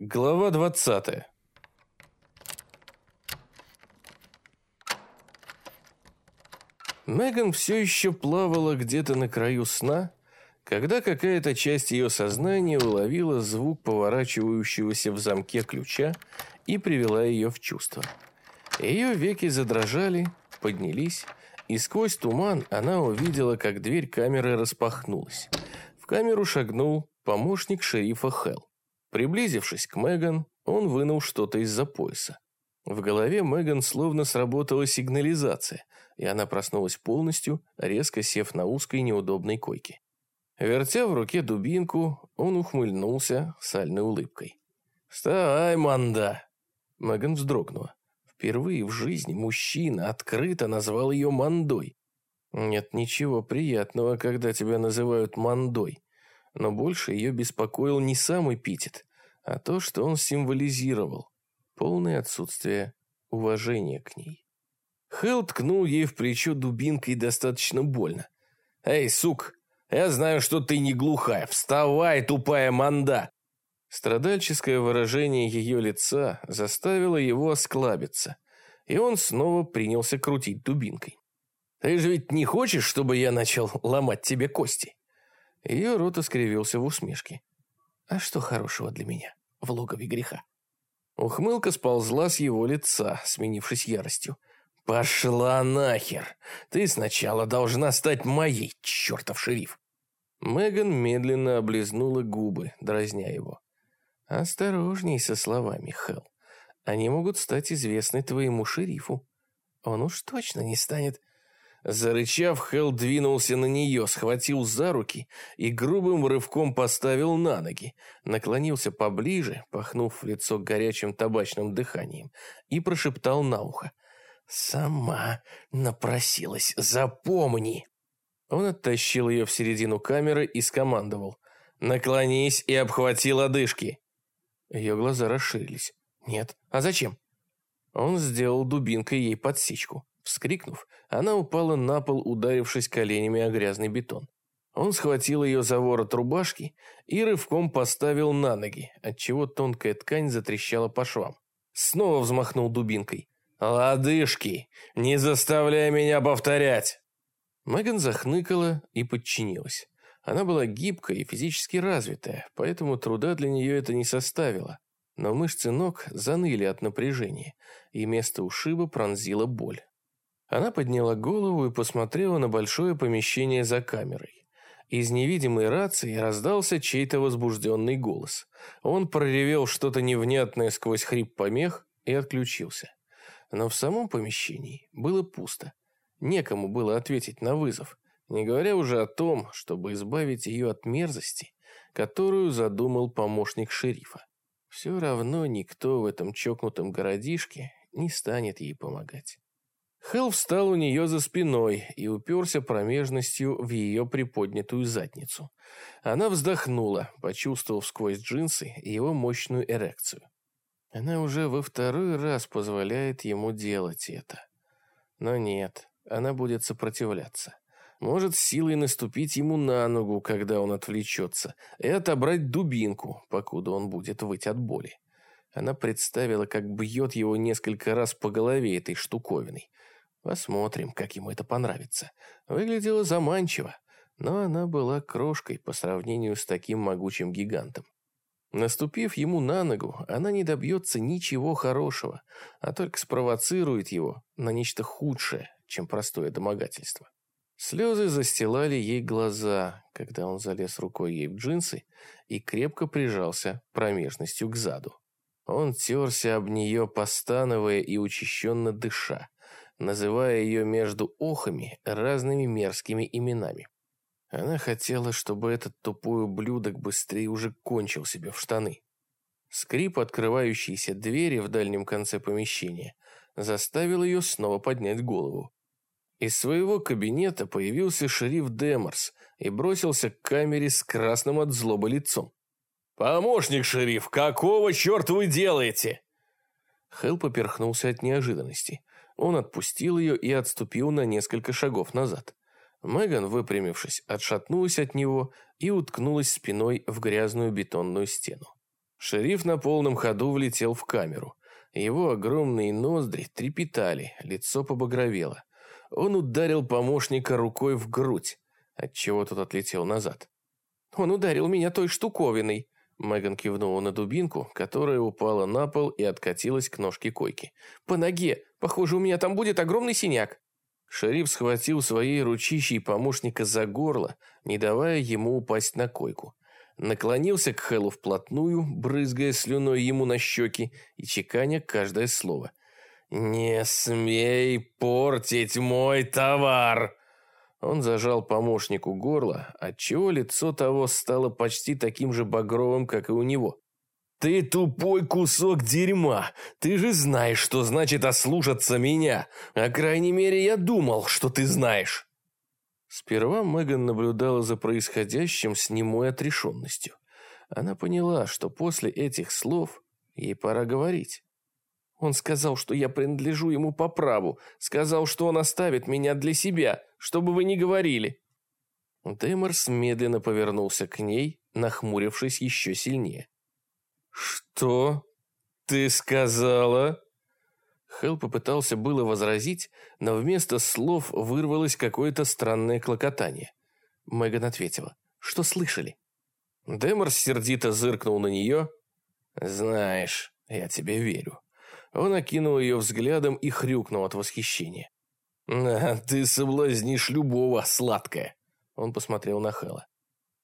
Глава 20. Меган все еще плавала где-то на краю сна, когда какая-то часть ее сознания уловила звук поворачивающегося в замке ключа и привела ее в чувство. Ее веки задрожали, поднялись, и сквозь туман она увидела, как дверь камеры распахнулась. В камеру шагнул помощник шерифа Хелл. Приблизившись к Меган, он вынул что-то из-за пояса. В голове Меган словно сработала сигнализация, и она проснулась полностью, резко сев на узкой неудобной койке. Вертя в руке дубинку, он ухмыльнулся сальной улыбкой. «Вставай, манда!» Меган вздрогнула. Впервые в жизни мужчина открыто назвал ее мандой. Нет ничего приятного, когда тебя называют мандой но больше ее беспокоил не сам эпитет, а то, что он символизировал – полное отсутствие уважения к ней. Хелл ткнул ей в плечо дубинкой достаточно больно. «Эй, сук, я знаю, что ты не глухая. Вставай, тупая манда!» Страдальческое выражение ее лица заставило его осклабиться, и он снова принялся крутить дубинкой. «Ты же ведь не хочешь, чтобы я начал ломать тебе кости?» Ее рот искривился в усмешке. «А что хорошего для меня в логове греха?» Ухмылка сползла с его лица, сменившись яростью. «Пошла нахер! Ты сначала должна стать моей, чертов шериф!» Меган медленно облизнула губы, дразня его. «Осторожней со словами, Хелл. Они могут стать известны твоему шерифу. Он уж точно не станет Зарычав, Хелл двинулся на нее, схватил за руки и грубым рывком поставил на ноги, наклонился поближе, пахнув в лицо горячим табачным дыханием, и прошептал на ухо. «Сама напросилась, запомни!» Он оттащил ее в середину камеры и скомандовал. «Наклонись и обхвати лодыжки!» Ее глаза расширились. «Нет, а зачем?» Он сделал дубинкой ей подсечку. Вскрикнув, она упала на пол, ударившись коленями о грязный бетон. Он схватил ее за ворот рубашки и рывком поставил на ноги, отчего тонкая ткань затрещала по швам. Снова взмахнул дубинкой. «Лодыжки! Не заставляй меня повторять!» Меган захныкала и подчинилась. Она была гибкая и физически развитая, поэтому труда для нее это не составило. Но мышцы ног заныли от напряжения, и место ушиба пронзила боль. Она подняла голову и посмотрела на большое помещение за камерой. Из невидимой рации раздался чей-то возбужденный голос. Он проревел что-то невнятное сквозь хрип помех и отключился. Но в самом помещении было пусто. Некому было ответить на вызов, не говоря уже о том, чтобы избавить ее от мерзости, которую задумал помощник шерифа. Все равно никто в этом чокнутом городишке не станет ей помогать. Хелл встал у нее за спиной и уперся промежностью в ее приподнятую задницу. Она вздохнула, почувствовав сквозь джинсы его мощную эрекцию. Она уже во второй раз позволяет ему делать это. Но нет, она будет сопротивляться. Может силой наступить ему на ногу, когда он отвлечется, и отобрать дубинку, покуда он будет выть от боли. Она представила, как бьет его несколько раз по голове этой штуковиной. Посмотрим, как ему это понравится. Выглядело заманчиво, но она была крошкой по сравнению с таким могучим гигантом. Наступив ему на ногу, она не добьется ничего хорошего, а только спровоцирует его на нечто худшее, чем простое домогательство. Слезы застилали ей глаза, когда он залез рукой ей в джинсы и крепко прижался промежностью к заду. Он терся об нее, постановая и учащенно дыша, называя ее между охами разными мерзкими именами. Она хотела, чтобы этот тупой ублюдок быстрее уже кончил себе в штаны. Скрип открывающейся двери в дальнем конце помещения заставил ее снова поднять голову. Из своего кабинета появился шериф Деморс и бросился к камере с красным от злобы лицом. «Помощник, шериф, какого черта вы делаете?» Хелл поперхнулся от неожиданности. Он отпустил ее и отступил на несколько шагов назад. Меган, выпрямившись, отшатнулась от него и уткнулась спиной в грязную бетонную стену. Шериф на полном ходу влетел в камеру. Его огромные ноздри трепетали, лицо побагровело. Он ударил помощника рукой в грудь, отчего тот отлетел назад. «Он ударил меня той штуковиной», Меган кивнула на дубинку, которая упала на пол и откатилась к ножке койки. «По ноге! Похоже, у меня там будет огромный синяк!» Шериф схватил своей ручищей помощника за горло, не давая ему упасть на койку. Наклонился к Хэллу вплотную, брызгая слюной ему на щеки и чеканя каждое слово. «Не смей портить мой товар!» Он зажал помощнику горло, отчего лицо того стало почти таким же багровым, как и у него. «Ты тупой кусок дерьма! Ты же знаешь, что значит ослушаться меня! По крайней мере, я думал, что ты знаешь!» Сперва Меган наблюдала за происходящим с немой отрешенностью. Она поняла, что после этих слов ей пора говорить. Он сказал, что я принадлежу ему по праву, сказал, что он оставит меня для себя, чтобы вы не говорили. Деморс медленно повернулся к ней, нахмурившись еще сильнее. «Что ты сказала?» Хелл попытался было возразить, но вместо слов вырвалось какое-то странное клокотание. Меган ответила. «Что слышали?» Деморс сердито зыркнул на нее. «Знаешь, я тебе верю». Он окинул ее взглядом и хрюкнул от восхищения. «А, ты соблазнишь любого, сладкая!» Он посмотрел на Хэлла.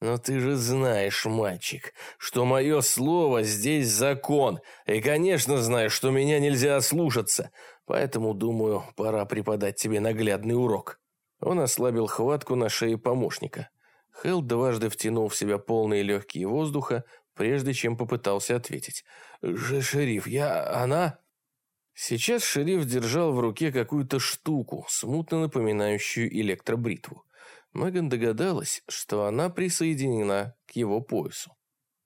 «Но ты же знаешь, мальчик, что мое слово здесь закон, и, конечно, знаешь, что меня нельзя ослушаться, поэтому, думаю, пора преподать тебе наглядный урок». Он ослабил хватку на шее помощника. Хелл дважды втянул в себя полные легкие воздуха, прежде чем попытался ответить. «Же, шериф, я... она...» Сейчас шериф держал в руке какую-то штуку, смутно напоминающую электробритву. Меган догадалась, что она присоединена к его поясу.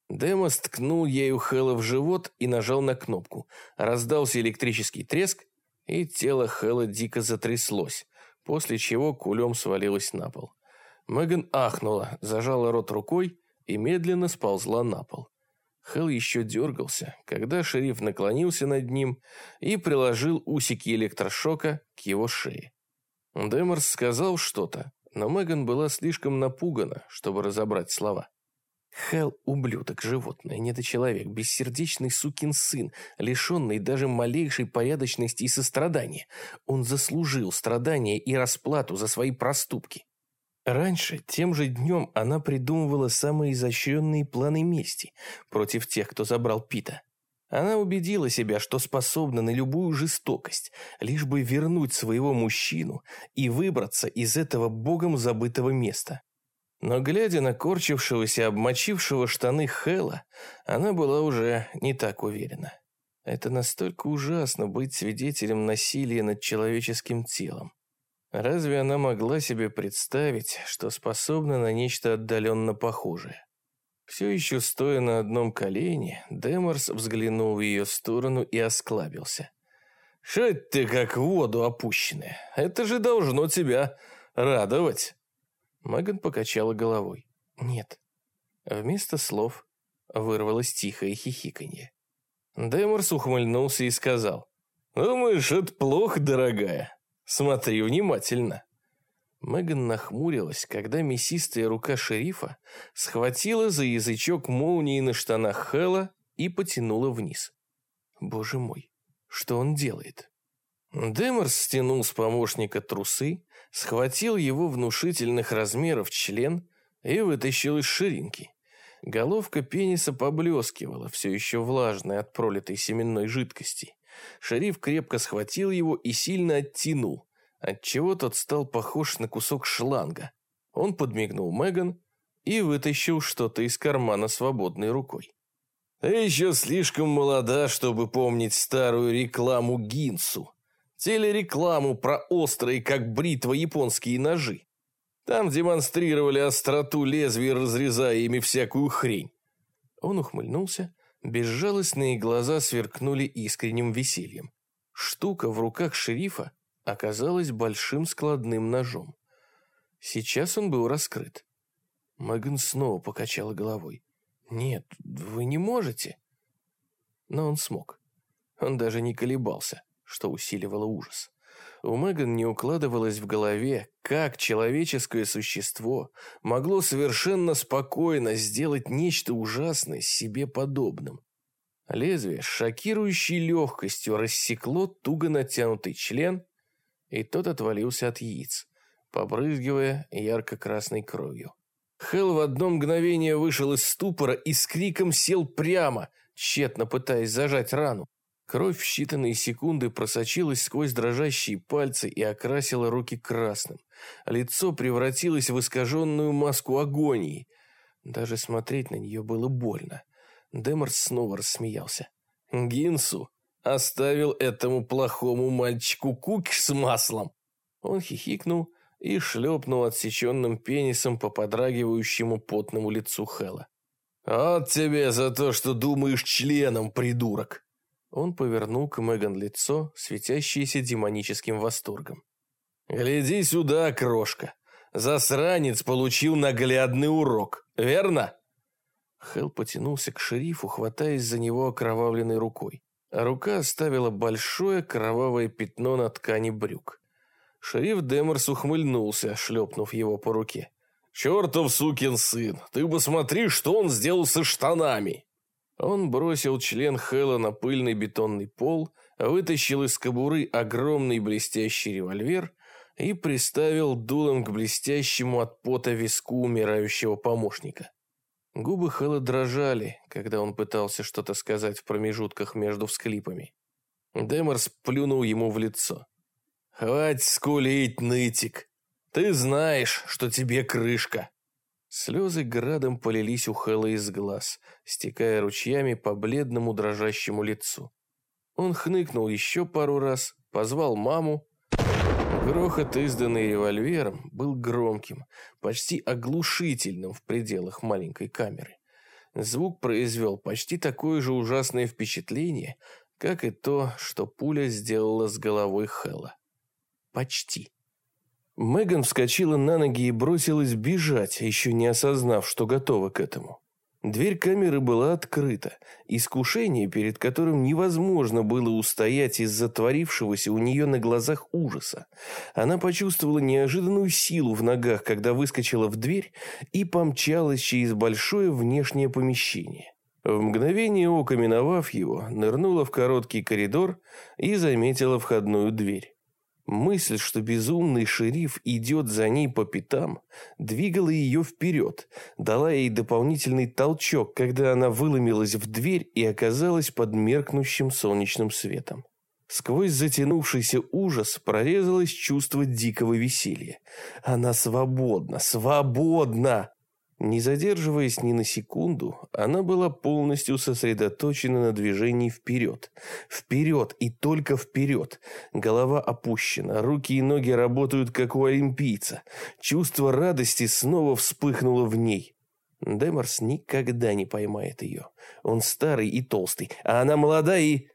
Демос ткнул ею Хэлла в живот и нажал на кнопку. Раздался электрический треск, и тело Хэлла дико затряслось, после чего кулем свалилось на пол. Меган ахнула, зажала рот рукой и медленно сползла на пол. Хелл еще дергался, когда шериф наклонился над ним и приложил усики электрошока к его шее. Деморс сказал что-то, но Меган была слишком напугана, чтобы разобрать слова. Хелл – ублюдок, животное, недочеловек, бессердечный сукин сын, лишенный даже малейшей порядочности и сострадания. Он заслужил страдания и расплату за свои проступки. Раньше, тем же днем, она придумывала самые изощренные планы мести против тех, кто забрал Пита. Она убедила себя, что способна на любую жестокость, лишь бы вернуть своего мужчину и выбраться из этого богом забытого места. Но глядя на корчившегося, обмочившего штаны Хэла, она была уже не так уверена. Это настолько ужасно быть свидетелем насилия над человеческим телом. Разве она могла себе представить, что способна на нечто отдаленно похожее? Все еще стоя на одном колене, Деморс взглянул в ее сторону и осклабился. «Что ты как в воду опущенная? Это же должно тебя радовать!» Меган покачала головой. «Нет». Вместо слов вырвалось тихое хихиканье. Деморс ухмыльнулся и сказал. «Думаешь, это плохо, дорогая? Смотри внимательно». Меган нахмурилась, когда мясистая рука шерифа схватила за язычок молнии на штанах Хэлла и потянула вниз. Боже мой, что он делает? Демерс стянул с помощника трусы, схватил его внушительных размеров член и вытащил из ширинки. Головка пениса поблескивала, все еще влажная от пролитой семенной жидкости. Шериф крепко схватил его и сильно оттянул, отчего тот стал похож на кусок шланга. Он подмигнул Меган и вытащил что-то из кармана свободной рукой. «Ты еще слишком молода, чтобы помнить старую рекламу Гинсу. Телерекламу про острые, как бритва, японские ножи. Там демонстрировали остроту лезвий, разрезая ими всякую хрень». Он ухмыльнулся, безжалостные глаза сверкнули искренним весельем. Штука в руках шерифа оказалась большим складным ножом. Сейчас он был раскрыт. Меган снова покачала головой. «Нет, вы не можете». Но он смог. Он даже не колебался, что усиливало ужас. У Меган не укладывалось в голове, как человеческое существо могло совершенно спокойно сделать нечто ужасное себе подобным. Лезвие с шокирующей легкостью рассекло туго натянутый член, и тот отвалился от яиц, побрызгивая ярко-красной кровью. Хелл в одно мгновение вышел из ступора и с криком сел прямо, тщетно пытаясь зажать рану. Кровь в считанные секунды просочилась сквозь дрожащие пальцы и окрасила руки красным. Лицо превратилось в искаженную маску агонии. Даже смотреть на нее было больно. Демарс снова рассмеялся. «Гинсу оставил этому плохому мальчику кукиш с маслом!» Он хихикнул и шлепнул отсеченным пенисом по подрагивающему потному лицу Хэла. «От тебе за то, что думаешь членом, придурок!» Он повернул к Меган лицо, светящееся демоническим восторгом. «Гляди сюда, крошка! Засранец получил наглядный урок, верно?» Хелл потянулся к шерифу, хватаясь за него окровавленной рукой. Рука оставила большое кровавое пятно на ткани брюк. Шериф Демерс ухмыльнулся, шлепнув его по руке. «Чертов сукин сын! Ты посмотри, что он сделал со штанами!» Он бросил член Хэлла на пыльный бетонный пол, вытащил из кобуры огромный блестящий револьвер и приставил дулом к блестящему от пота виску умирающего помощника. Губы Хэлла дрожали, когда он пытался что-то сказать в промежутках между всклипами. Деморс плюнул ему в лицо. «Хватит скулить, нытик! Ты знаешь, что тебе крышка!» Слезы градом полились у Хэлла из глаз, стекая ручьями по бледному дрожащему лицу. Он хныкнул еще пару раз, позвал маму, Грохот, изданный револьвером, был громким, почти оглушительным в пределах маленькой камеры. Звук произвел почти такое же ужасное впечатление, как и то, что пуля сделала с головой Хэлла. Почти. Меган вскочила на ноги и бросилась бежать, еще не осознав, что готова к этому. Дверь камеры была открыта. Искушение, перед которым невозможно было устоять из-за творившегося у нее на глазах ужаса. Она почувствовала неожиданную силу в ногах, когда выскочила в дверь и помчалась через большое внешнее помещение. В мгновение ока миновав его, нырнула в короткий коридор и заметила входную дверь. Мысль, что безумный шериф идет за ней по пятам, двигала ее вперед, дала ей дополнительный толчок, когда она выломилась в дверь и оказалась под меркнущим солнечным светом. Сквозь затянувшийся ужас прорезалось чувство дикого веселья. Она свободна, свободна! Не задерживаясь ни на секунду, она была полностью сосредоточена на движении вперед. Вперед и только вперед. Голова опущена, руки и ноги работают, как у олимпийца. Чувство радости снова вспыхнуло в ней. Демарс никогда не поймает ее. Он старый и толстый, а она молодая и...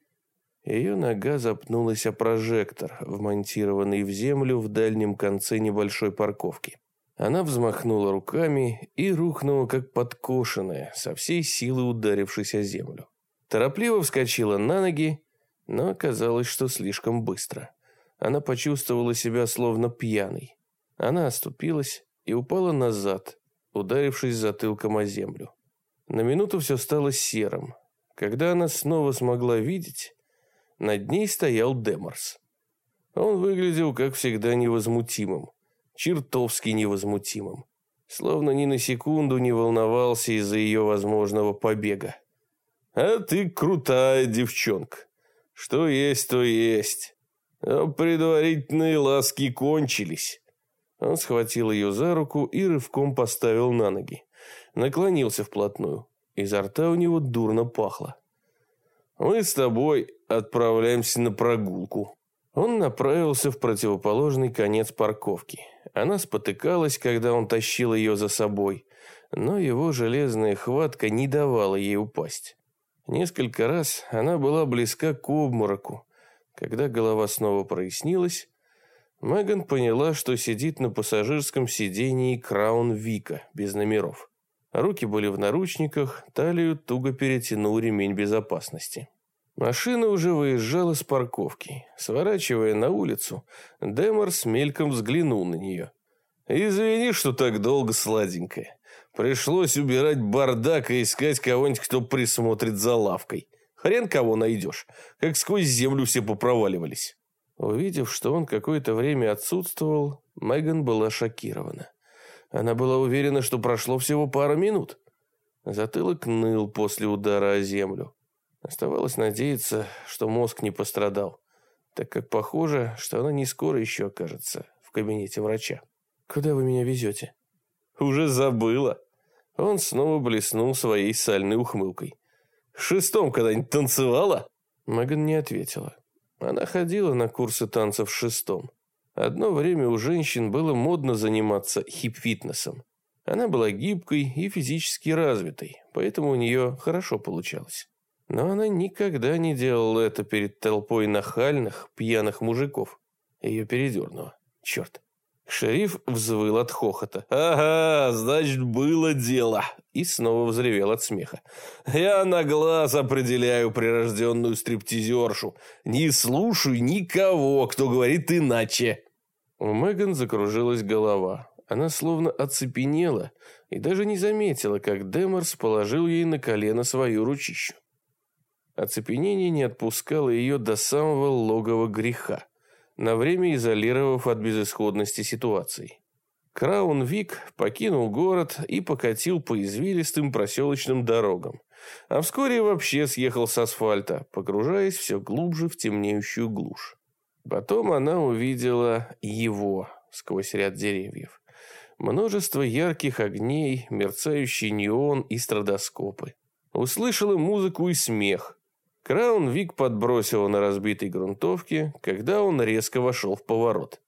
Ее нога запнулась о прожектор, вмонтированный в землю в дальнем конце небольшой парковки. Она взмахнула руками и рухнула, как подкошенная, со всей силы ударившись о землю. Торопливо вскочила на ноги, но оказалось, что слишком быстро. Она почувствовала себя словно пьяной. Она оступилась и упала назад, ударившись затылком о землю. На минуту все стало серым. Когда она снова смогла видеть, над ней стоял Деморс. Он выглядел, как всегда, невозмутимым чертовски невозмутимым. Словно ни на секунду не волновался из-за ее возможного побега. «А ты крутая девчонка. Что есть, то есть. А предварительные ласки кончились». Он схватил ее за руку и рывком поставил на ноги. Наклонился вплотную. Изо рта у него дурно пахло. «Мы с тобой отправляемся на прогулку». Он направился в противоположный конец парковки. Она спотыкалась, когда он тащил ее за собой, но его железная хватка не давала ей упасть. Несколько раз она была близка к обмороку. Когда голова снова прояснилась, Меган поняла, что сидит на пассажирском сидении Краун Вика без номеров. Руки были в наручниках, талию туго перетянул ремень безопасности. Машина уже выезжала с парковки. Сворачивая на улицу, Деморс мельком взглянул на нее. «Извини, что так долго, сладенькая. Пришлось убирать бардак и искать кого-нибудь, кто присмотрит за лавкой. Хрен кого найдешь, как сквозь землю все попроваливались». Увидев, что он какое-то время отсутствовал, Меган была шокирована. Она была уверена, что прошло всего пара минут. Затылок ныл после удара о землю. Оставалось надеяться, что мозг не пострадал, так как похоже, что она не скоро еще окажется в кабинете врача. «Куда вы меня везете?» «Уже забыла». Он снова блеснул своей сальной ухмылкой. «Шестом когда-нибудь танцевала?» Меган не ответила. Она ходила на курсы танцев в шестом. Одно время у женщин было модно заниматься хип-фитнесом. Она была гибкой и физически развитой, поэтому у нее хорошо получалось. Но она никогда не делала это перед толпой нахальных, пьяных мужиков. Ее передернуло. Черт. Шериф взвыл от хохота. «Ага, значит, было дело!» И снова взревел от смеха. «Я на глаз определяю прирожденную стриптизершу. Не слушай никого, кто говорит иначе!» У Меган закружилась голова. Она словно оцепенела и даже не заметила, как Деморс положил ей на колено свою ручищу. Оцепенение не отпускало ее до самого логова греха, на время изолировав от безысходности ситуации. Краун Вик покинул город и покатил по извилистым проселочным дорогам, а вскоре вообще съехал с асфальта, погружаясь все глубже в темнеющую глушь. Потом она увидела его сквозь ряд деревьев. Множество ярких огней, мерцающий неон и страдоскопы. Услышала музыку и смех, Краун Вик подбросил на разбитой грунтовке, когда он резко вошел в поворот.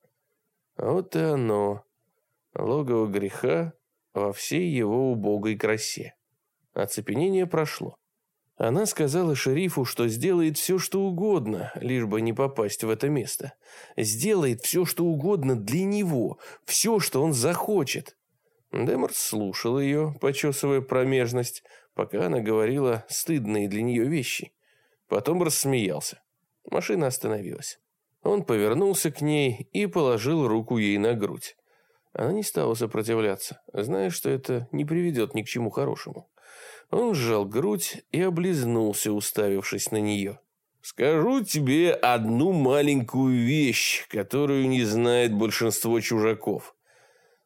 Вот и оно, логово греха во всей его убогой красе. Оцепенение прошло. Она сказала шерифу, что сделает все, что угодно, лишь бы не попасть в это место. Сделает все, что угодно для него, все, что он захочет. Демарс слушал ее, почесывая промежность, пока она говорила стыдные для нее вещи. Потом рассмеялся. Машина остановилась. Он повернулся к ней и положил руку ей на грудь. Она не стала сопротивляться, зная, что это не приведет ни к чему хорошему. Он сжал грудь и облизнулся, уставившись на нее. «Скажу тебе одну маленькую вещь, которую не знает большинство чужаков.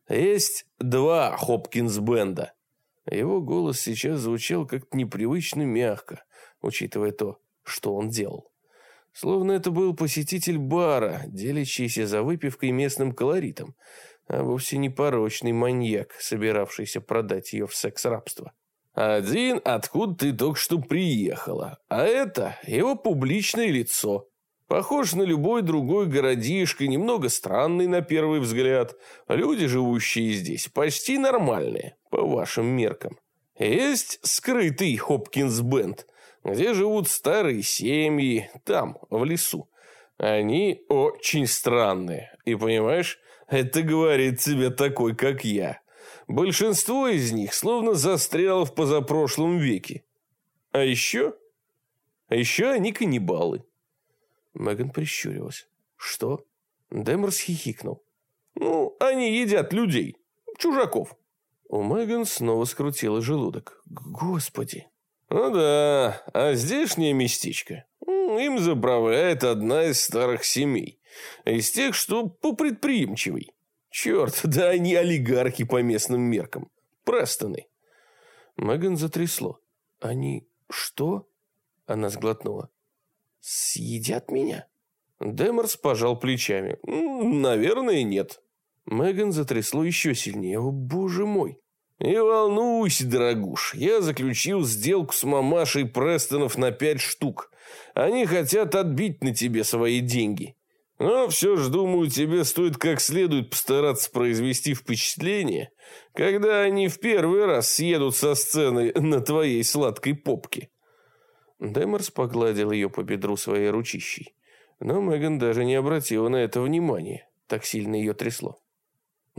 Есть два Хопкинс-бенда». Его голос сейчас звучал как-то непривычно мягко, учитывая то, что он делал. Словно это был посетитель бара, делящийся за выпивкой местным колоритом, а вовсе не порочный маньяк, собиравшийся продать ее в секс-рабство. Один, откуда ты только что приехала, а это его публичное лицо. Похож на любой другой городишко, немного странный на первый взгляд. Люди, живущие здесь, почти нормальные, по вашим меркам. Есть скрытый Хопкинс-бенд – где живут старые семьи, там, в лесу. Они очень странные. И понимаешь, это говорит тебе такой, как я. Большинство из них словно застряло в позапрошлом веке. А еще... А еще они каннибалы. Меган прищурилась. Что? Демерс хихикнул. Ну, они едят людей. Чужаков. У Меган снова скрутила желудок. Господи. Ну да, а здешнее местечко им заправляет одна из старых семей. Из тех, что попредприимчивей. Черт, да они олигархи по местным меркам. Престоны. Меган затрясло. Они что? Она сглотнула. Съедят меня? Демерс пожал плечами. Наверное, нет. Меган затрясло еще сильнее. О, боже мой. «Не волнуйся, дорогуш, я заключил сделку с мамашей Престонов на пять штук. Они хотят отбить на тебе свои деньги. Но все же, думаю, тебе стоит как следует постараться произвести впечатление, когда они в первый раз съедут со сцены на твоей сладкой попке». Демерс погладил ее по бедру своей ручищей. Но Меган даже не обратила на это внимания. Так сильно ее трясло.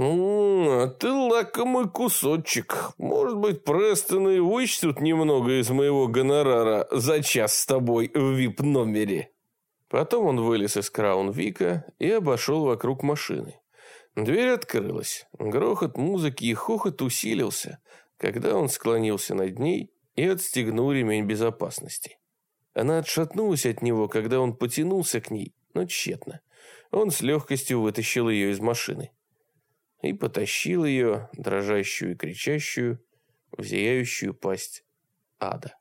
«А ты лакомый кусочек. Может быть, Престон и вычтут немного из моего гонорара за час с тобой в вип-номере». Потом он вылез из Краун-Вика и обошел вокруг машины. Дверь открылась. Грохот музыки и хохот усилился, когда он склонился над ней и отстегнул ремень безопасности. Она отшатнулась от него, когда он потянулся к ней, но тщетно. Он с легкостью вытащил ее из машины и потащил ее, дрожащую и кричащую, в зияющую пасть ада.